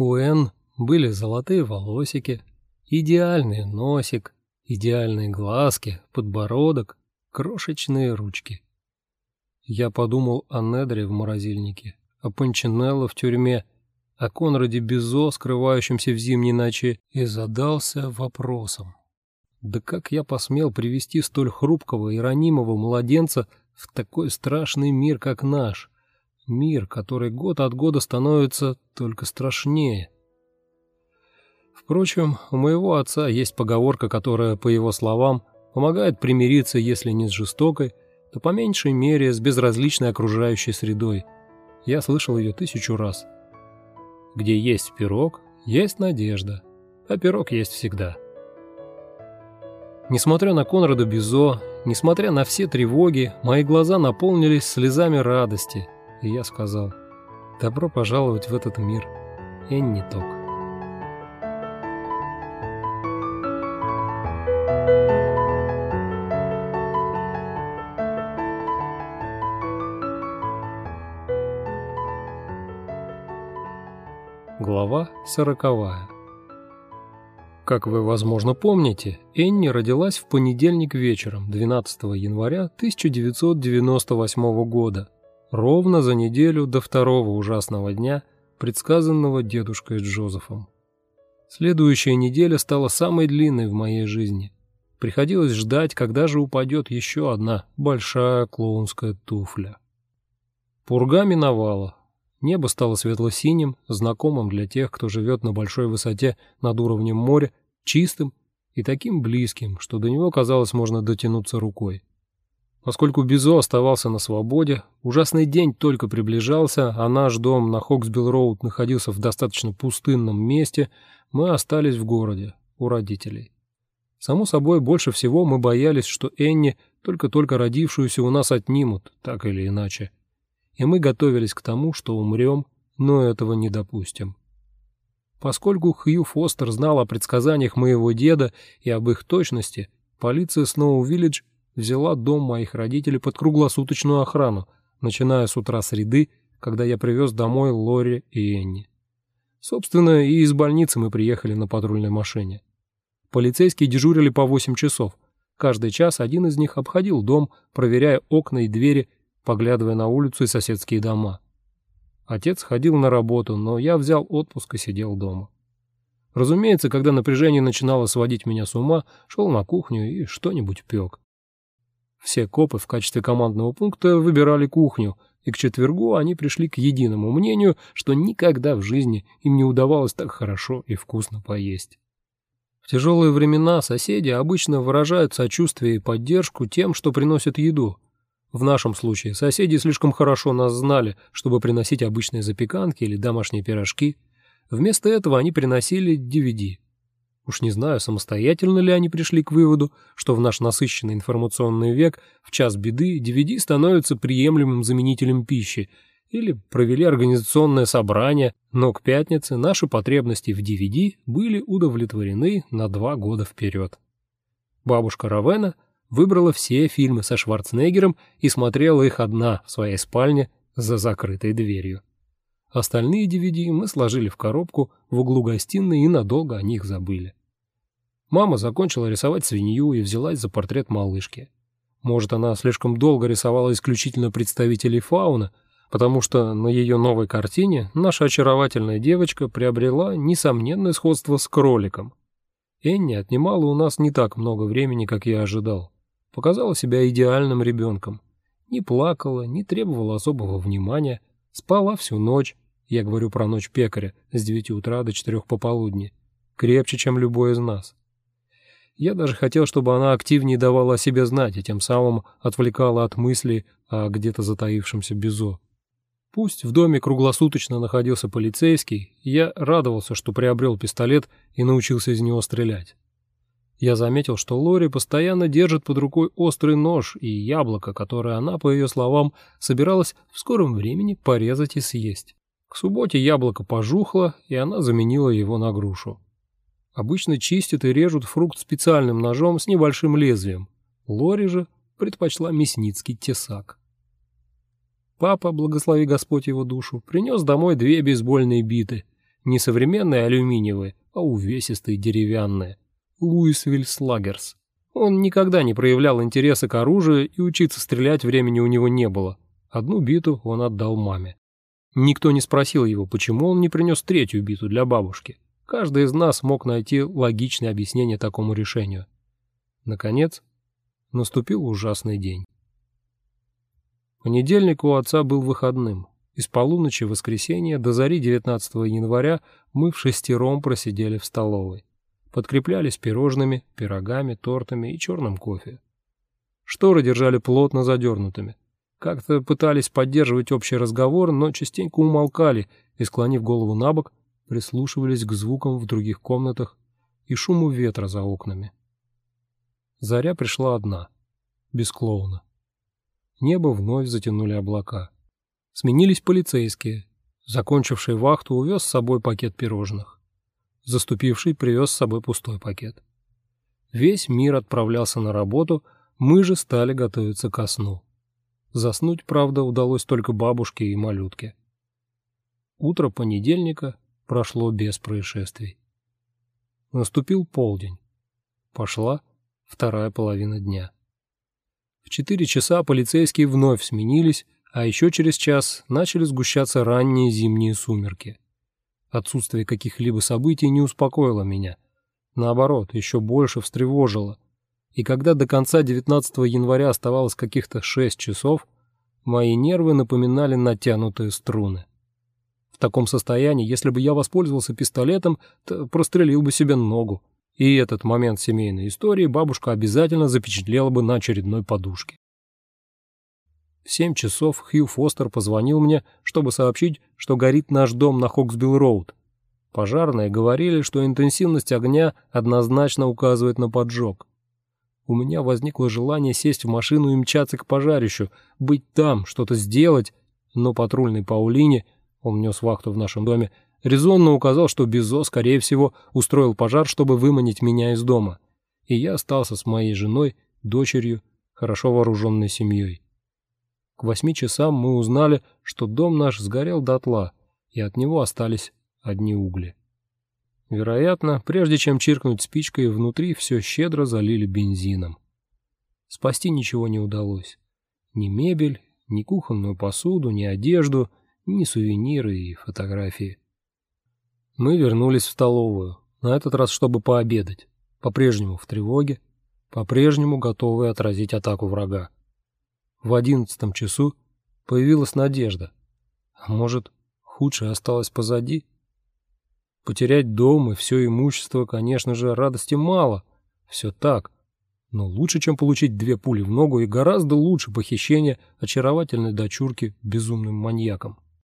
У Энн были золотые волосики, идеальный носик, идеальные глазки, подбородок, крошечные ручки. Я подумал о Недре в морозильнике, о Панчинелло в тюрьме, о Конраде Безо, скрывающемся в зимней ночи, и задался вопросом. Да как я посмел привести столь хрупкого и ранимого младенца в такой страшный мир, как наш? Мир, который год от года становится только страшнее. Впрочем, у моего отца есть поговорка, которая, по его словам, помогает примириться, если не с жестокой, то по меньшей мере с безразличной окружающей средой. Я слышал ее тысячу раз. Где есть пирог, есть надежда, а пирог есть всегда. Несмотря на Конрада Бизо, несмотря на все тревоги, мои глаза наполнились слезами радости, и я сказал «Добро пожаловать в этот мир, Энни Ток». Глава сороковая как вы, возможно, помните, Энни родилась в понедельник вечером, 12 января 1998 года, ровно за неделю до второго ужасного дня, предсказанного дедушкой Джозефом. Следующая неделя стала самой длинной в моей жизни. Приходилось ждать, когда же упадет еще одна большая клоунская туфля. Пурга миновала. Небо стало светло-синим, знакомым для тех, кто живет на большой высоте над уровнем моря, чистым и таким близким, что до него, казалось, можно дотянуться рукой. Поскольку Бизо оставался на свободе, ужасный день только приближался, а наш дом на Хоксбилл-Роуд находился в достаточно пустынном месте, мы остались в городе, у родителей. Само собой, больше всего мы боялись, что Энни, только-только родившуюся, у нас отнимут, так или иначе и мы готовились к тому, что умрем, но этого не допустим. Поскольку Хью Фостер знал о предсказаниях моего деда и об их точности, полиция Сноу-Виллидж взяла дом моих родителей под круглосуточную охрану, начиная с утра среды, когда я привез домой Лори и Энни. Собственно, и из больницы мы приехали на патрульной машине. Полицейские дежурили по 8 часов. Каждый час один из них обходил дом, проверяя окна и двери поглядывая на улицу и соседские дома. Отец ходил на работу, но я взял отпуск и сидел дома. Разумеется, когда напряжение начинало сводить меня с ума, шел на кухню и что-нибудь пек. Все копы в качестве командного пункта выбирали кухню, и к четвергу они пришли к единому мнению, что никогда в жизни им не удавалось так хорошо и вкусно поесть. В тяжелые времена соседи обычно выражают сочувствие и поддержку тем, что приносят еду, в нашем случае соседи слишком хорошо нас знали, чтобы приносить обычные запеканки или домашние пирожки. Вместо этого они приносили DVD. Уж не знаю, самостоятельно ли они пришли к выводу, что в наш насыщенный информационный век в час беды DVD становится приемлемым заменителем пищи, или провели организационное собрание, но к пятнице наши потребности в DVD были удовлетворены на два года вперед. Бабушка Равена – выбрала все фильмы со Шварценеггером и смотрела их одна в своей спальне за закрытой дверью. Остальные DVD мы сложили в коробку в углу гостиной и надолго о них забыли. Мама закончила рисовать свинью и взялась за портрет малышки. Может, она слишком долго рисовала исключительно представителей фауны, потому что на ее новой картине наша очаровательная девочка приобрела несомненное сходство с кроликом. Энни отнимала у нас не так много времени, как я ожидал показала себя идеальным ребенком. Не плакала, не требовала особого внимания, спала всю ночь, я говорю про ночь пекаря, с девяти утра до четырех пополудни, крепче, чем любой из нас. Я даже хотел, чтобы она активнее давала о себе знать и тем самым отвлекала от мыслей о где-то затаившемся Безо. Пусть в доме круглосуточно находился полицейский, я радовался, что приобрел пистолет и научился из него стрелять. Я заметил, что Лори постоянно держит под рукой острый нож и яблоко, которое она, по ее словам, собиралась в скором времени порезать и съесть. К субботе яблоко пожухло, и она заменила его на грушу. Обычно чистят и режут фрукт специальным ножом с небольшим лезвием. Лори же предпочла мясницкий тесак. Папа, благослови Господь его душу, принес домой две бейсбольные биты. Не современные алюминиевые, а увесистые деревянные. Луисвиль Слагерс. Он никогда не проявлял интереса к оружию, и учиться стрелять времени у него не было. Одну биту он отдал маме. Никто не спросил его, почему он не принес третью биту для бабушки. Каждый из нас мог найти логичное объяснение такому решению. Наконец, наступил ужасный день. Понедельник у отца был выходным. Из полуночи воскресенья до зари 19 января мы в шестером просидели в столовой. Подкреплялись пирожными, пирогами, тортами и черным кофе. Шторы держали плотно задернутыми. Как-то пытались поддерживать общий разговор, но частенько умолкали и, склонив голову на бок, прислушивались к звукам в других комнатах и шуму ветра за окнами. Заря пришла одна, без клоуна. Небо вновь затянули облака. Сменились полицейские. Закончивший вахту увез с собой пакет пирожных. Заступивший привез с собой пустой пакет. Весь мир отправлялся на работу, мы же стали готовиться ко сну. Заснуть, правда, удалось только бабушке и малютке. Утро понедельника прошло без происшествий. Наступил полдень. Пошла вторая половина дня. В четыре часа полицейские вновь сменились, а еще через час начали сгущаться ранние зимние сумерки. Отсутствие каких-либо событий не успокоило меня. Наоборот, еще больше встревожило – и когда до конца 19 января оставалось каких-то 6 часов, мои нервы напоминали натянутые струны. В таком состоянии, если бы я воспользовался пистолетом, то прострелил бы себе ногу. И этот момент семейной истории бабушка обязательно запечатлела бы на очередной подушке. В семь часов Хью Фостер позвонил мне, чтобы сообщить, что горит наш дом на Хоксбилл-Роуд. Пожарные говорили, что интенсивность огня однозначно указывает на поджог. У меня возникло желание сесть в машину и мчаться к пожарищу, быть там, что-то сделать, но патрульный Паулине, он нес вахту в нашем доме, резонно указал, что Бизо, скорее всего, устроил пожар, чтобы выманить меня из дома. И я остался с моей женой, дочерью, хорошо вооруженной семьей. К восьми часам мы узнали, что дом наш сгорел дотла, и от него остались одни угли. Вероятно, прежде чем чиркнуть спичкой, внутри все щедро залили бензином. Спасти ничего не удалось. Ни мебель, ни кухонную посуду, ни одежду, ни сувениры и фотографии. Мы вернулись в столовую, на этот раз чтобы пообедать. По-прежнему в тревоге, по-прежнему готовые отразить атаку врага. В одиннадцатом часу появилась надежда. А может, худшее осталось позади? Потерять дом и все имущество, конечно же, радости мало. Все так. Но лучше, чем получить две пули в ногу, и гораздо лучше похищение очаровательной дочурки безумным маньяком.